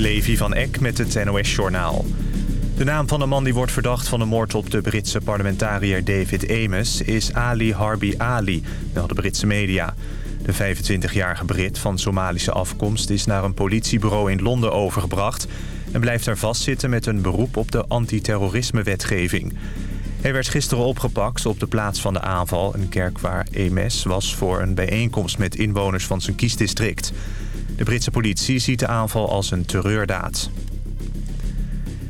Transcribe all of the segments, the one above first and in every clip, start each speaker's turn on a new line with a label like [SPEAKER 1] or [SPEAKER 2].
[SPEAKER 1] Levi van Eck met het NOS-journaal. De naam van de man die wordt verdacht van de moord op de Britse parlementariër David Ames... is Ali Harbi Ali, melden Britse media. De 25-jarige Brit van Somalische afkomst is naar een politiebureau in Londen overgebracht... en blijft daar vastzitten met een beroep op de antiterrorisme-wetgeving. Hij werd gisteren opgepakt op de plaats van de aanval... een kerk waar Ames was voor een bijeenkomst met inwoners van zijn kiesdistrict... De Britse politie ziet de aanval als een terreurdaad.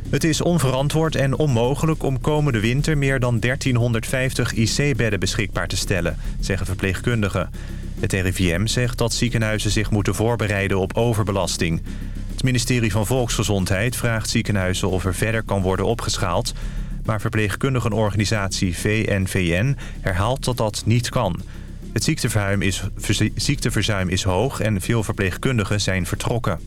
[SPEAKER 1] Het is onverantwoord en onmogelijk om komende winter meer dan 1350 IC-bedden beschikbaar te stellen, zeggen verpleegkundigen. Het RIVM zegt dat ziekenhuizen zich moeten voorbereiden op overbelasting. Het ministerie van Volksgezondheid vraagt ziekenhuizen of er verder kan worden opgeschaald. Maar verpleegkundigenorganisatie VNVN herhaalt dat dat niet kan. Het ziekteverzuim is, ziekteverzuim is hoog en veel verpleegkundigen zijn vertrokken.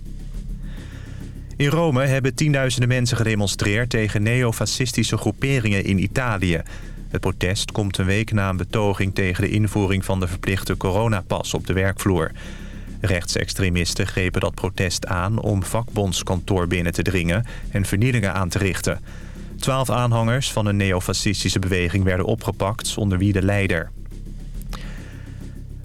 [SPEAKER 1] In Rome hebben tienduizenden mensen gedemonstreerd tegen neofascistische groeperingen in Italië. Het protest komt een week na een betoging tegen de invoering van de verplichte coronapas op de werkvloer. Rechtsextremisten grepen dat protest aan om vakbondskantoor binnen te dringen en vernielingen aan te richten. Twaalf aanhangers van een neofascistische beweging werden opgepakt, onder wie de leider.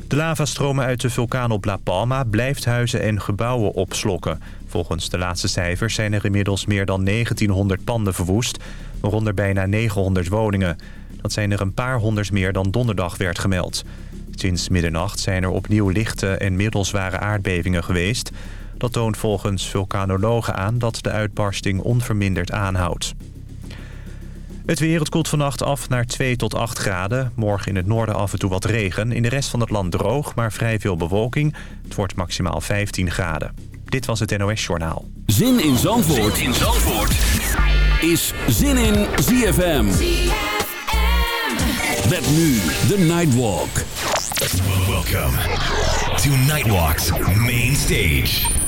[SPEAKER 1] De lavastromen uit de vulkaan op La Palma blijft huizen en gebouwen opslokken. Volgens de laatste cijfers zijn er inmiddels meer dan 1900 panden verwoest, waaronder bijna 900 woningen. Dat zijn er een paar honderd meer dan donderdag werd gemeld. Sinds middernacht zijn er opnieuw lichte en middelzware aardbevingen geweest. Dat toont volgens vulkanologen aan dat de uitbarsting onverminderd aanhoudt. Het weer, het koelt vannacht af naar 2 tot 8 graden. Morgen in het noorden af en toe wat regen. In de rest van het land droog, maar vrij veel bewolking. Het wordt maximaal 15 graden. Dit was het NOS Journaal.
[SPEAKER 2] Zin in Zandvoort, zin in Zandvoort. is Zin in ZFM. ZFM. Met nu de Nightwalk.
[SPEAKER 3] Welcome to Nightwalk's Main Stage.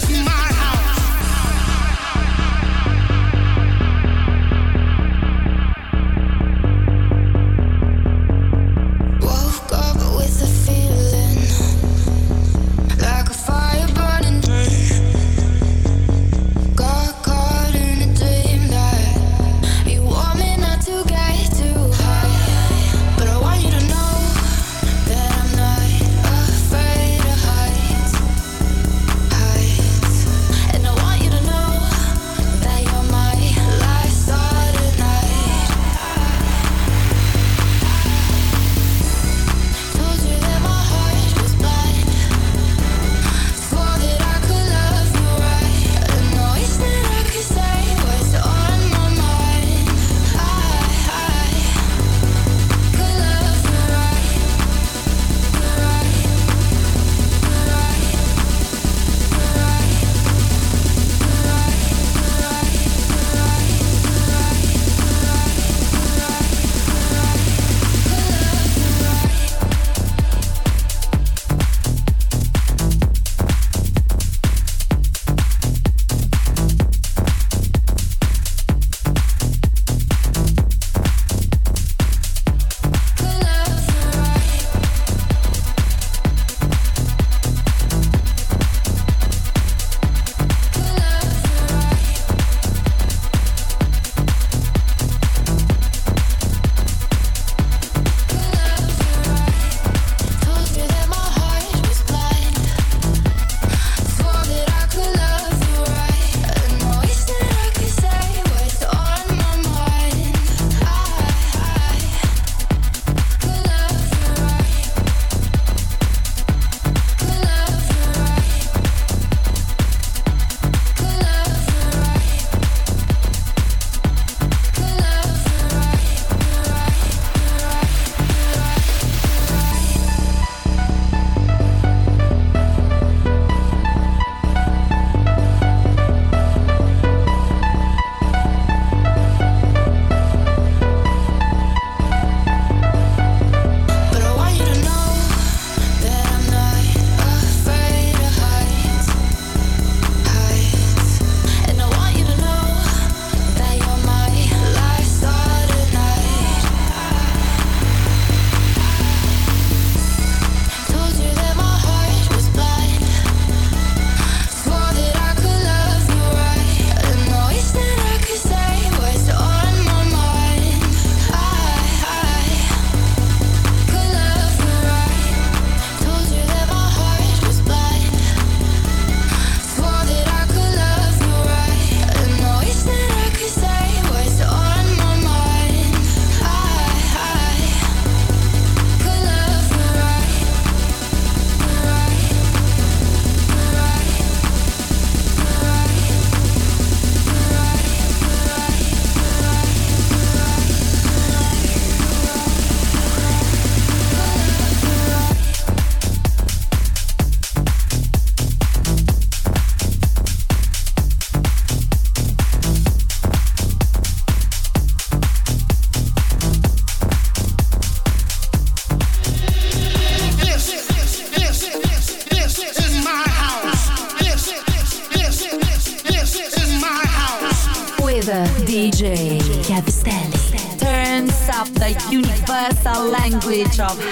[SPEAKER 4] off.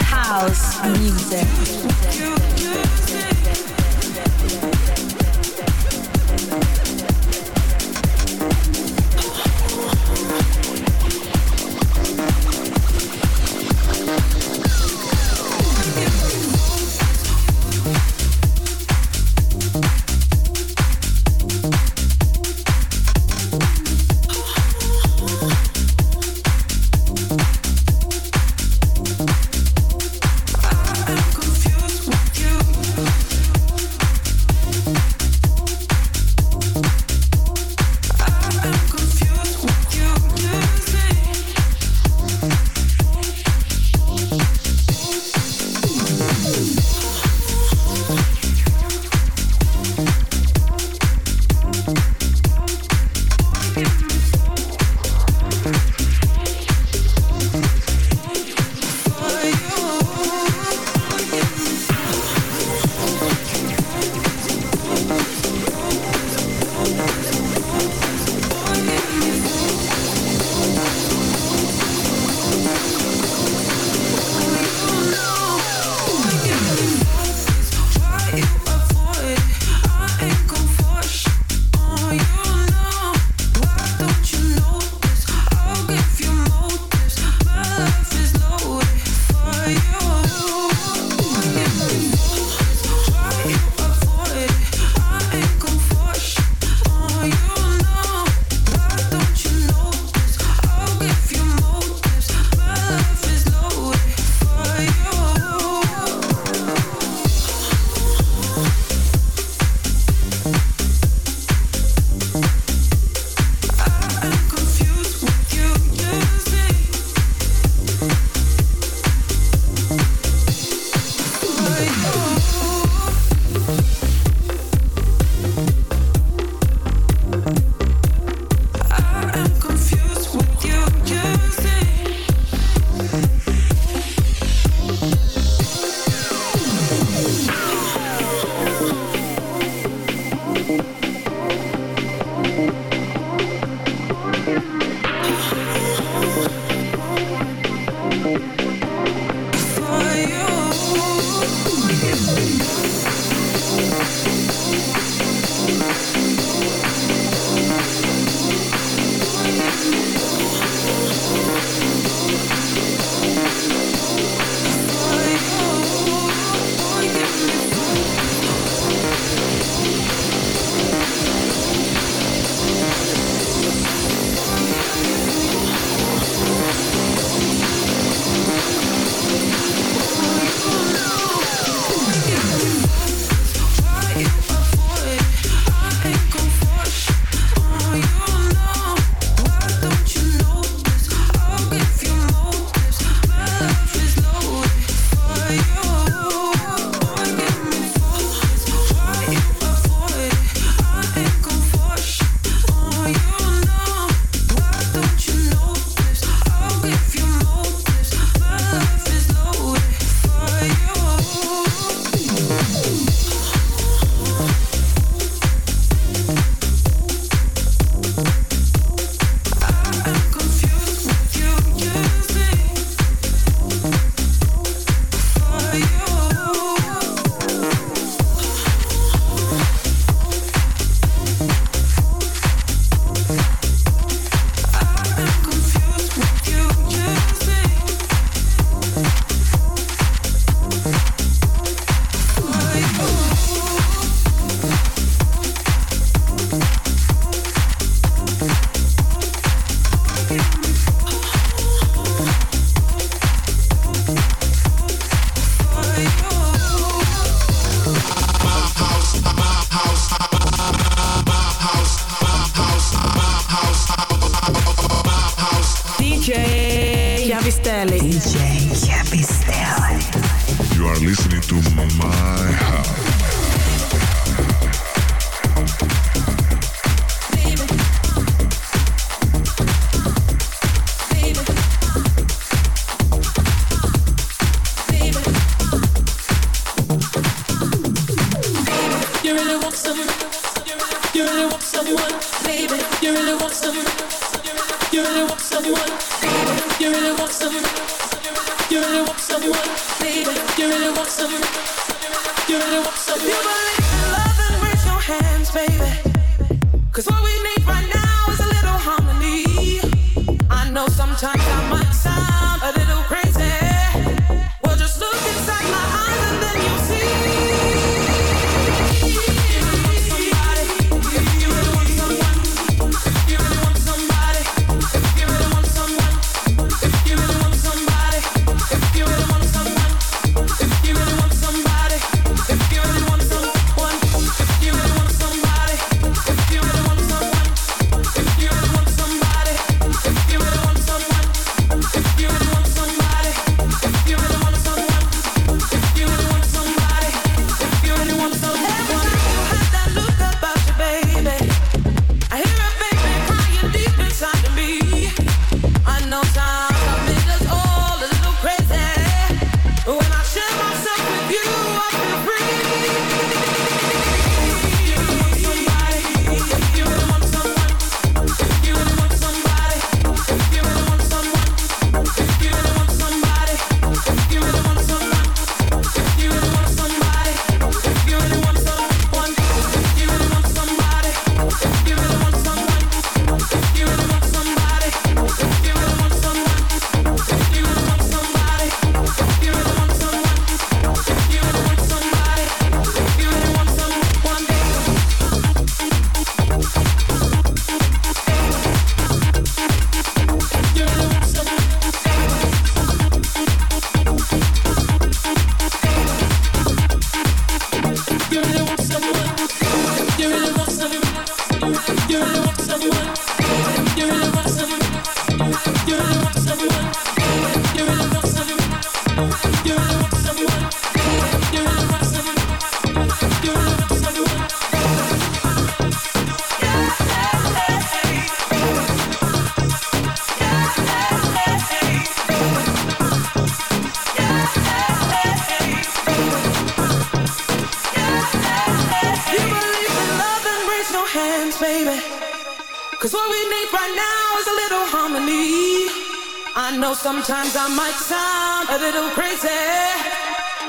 [SPEAKER 4] A
[SPEAKER 5] little crazy.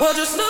[SPEAKER 5] Well, just look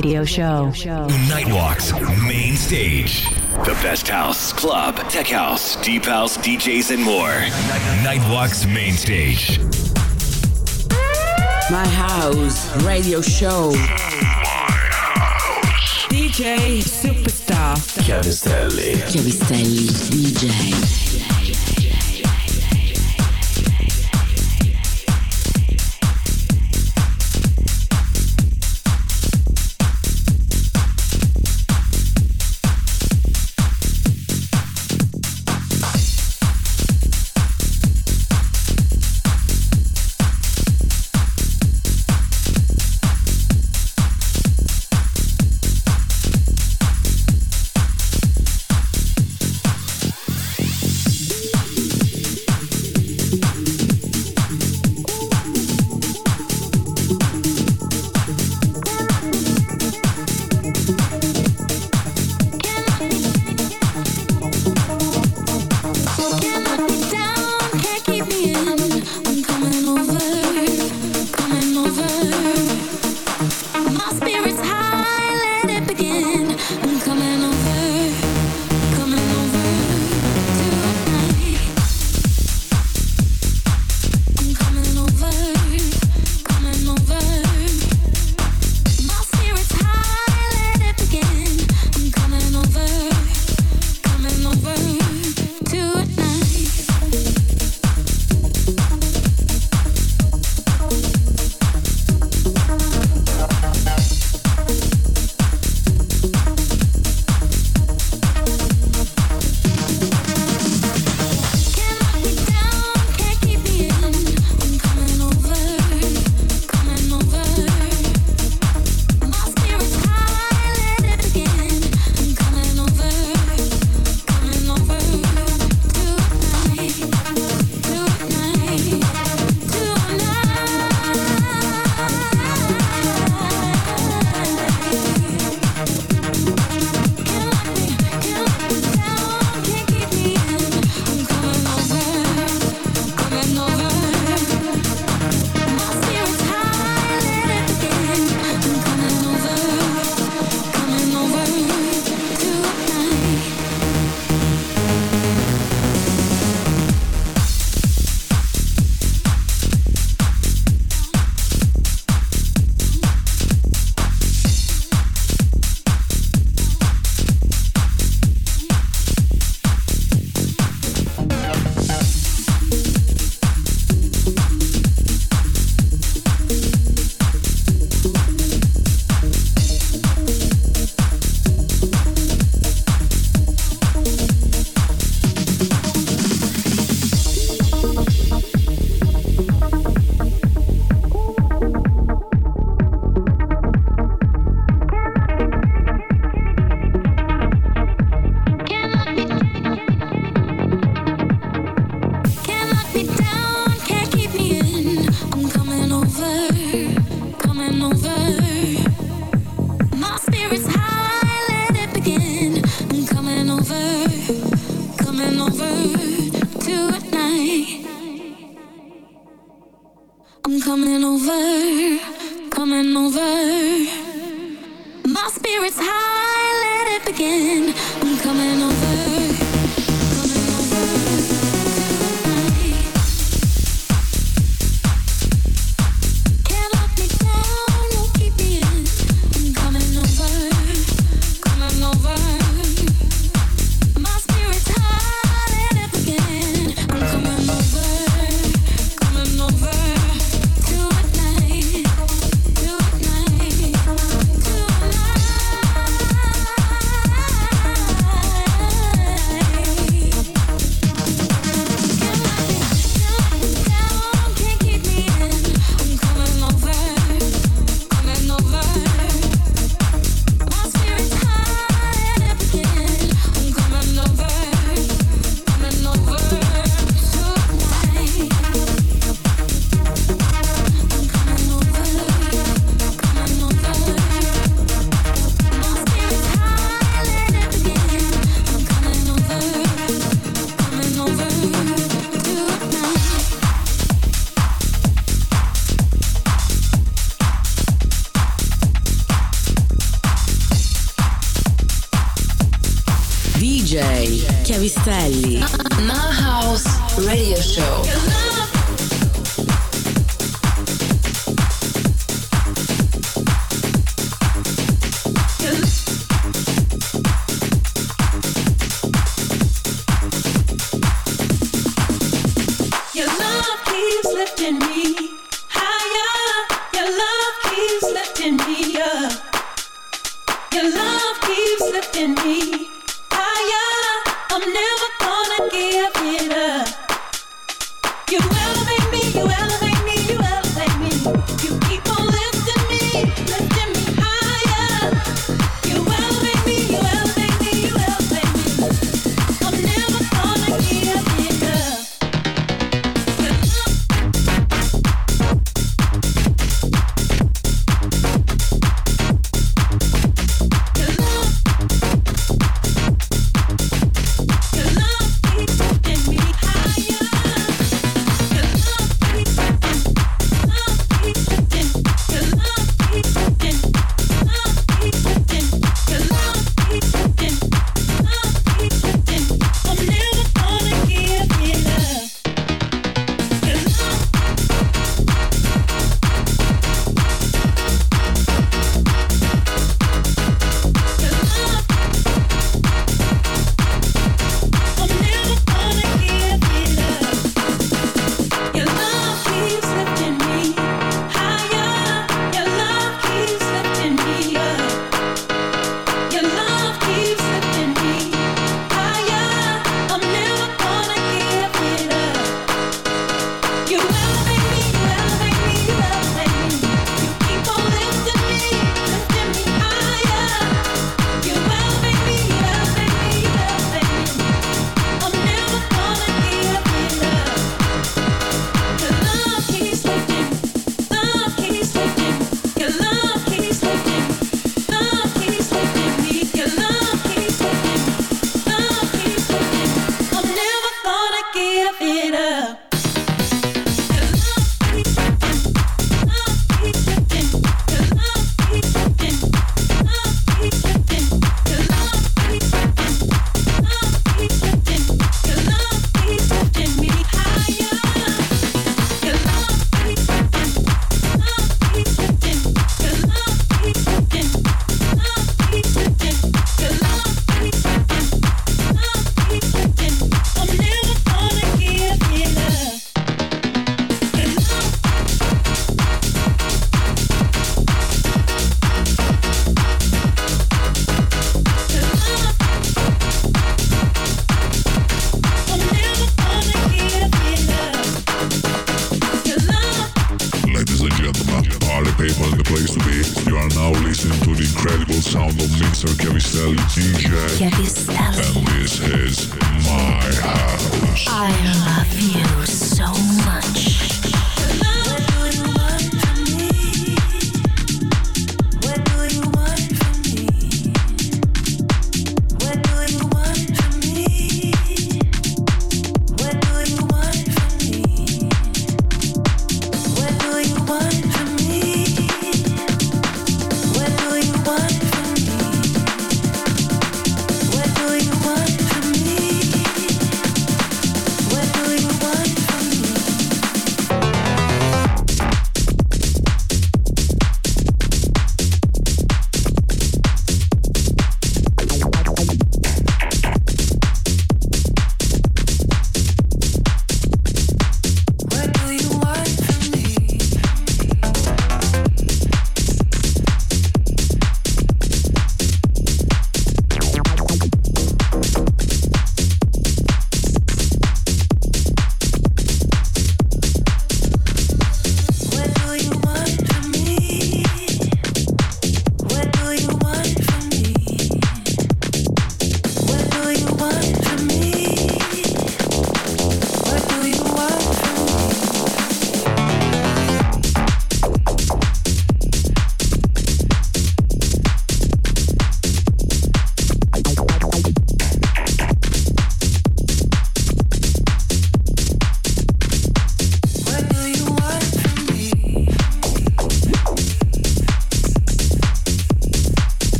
[SPEAKER 6] Radio show.
[SPEAKER 3] Nightwalk's main stage. The best house, club, tech house, deep house, DJs, and more. Nightwalk's main stage.
[SPEAKER 7] My house radio show. DJ Superstar.
[SPEAKER 8] Chiavistelli.
[SPEAKER 9] Chiavistelli DJ.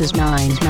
[SPEAKER 10] Is
[SPEAKER 11] 9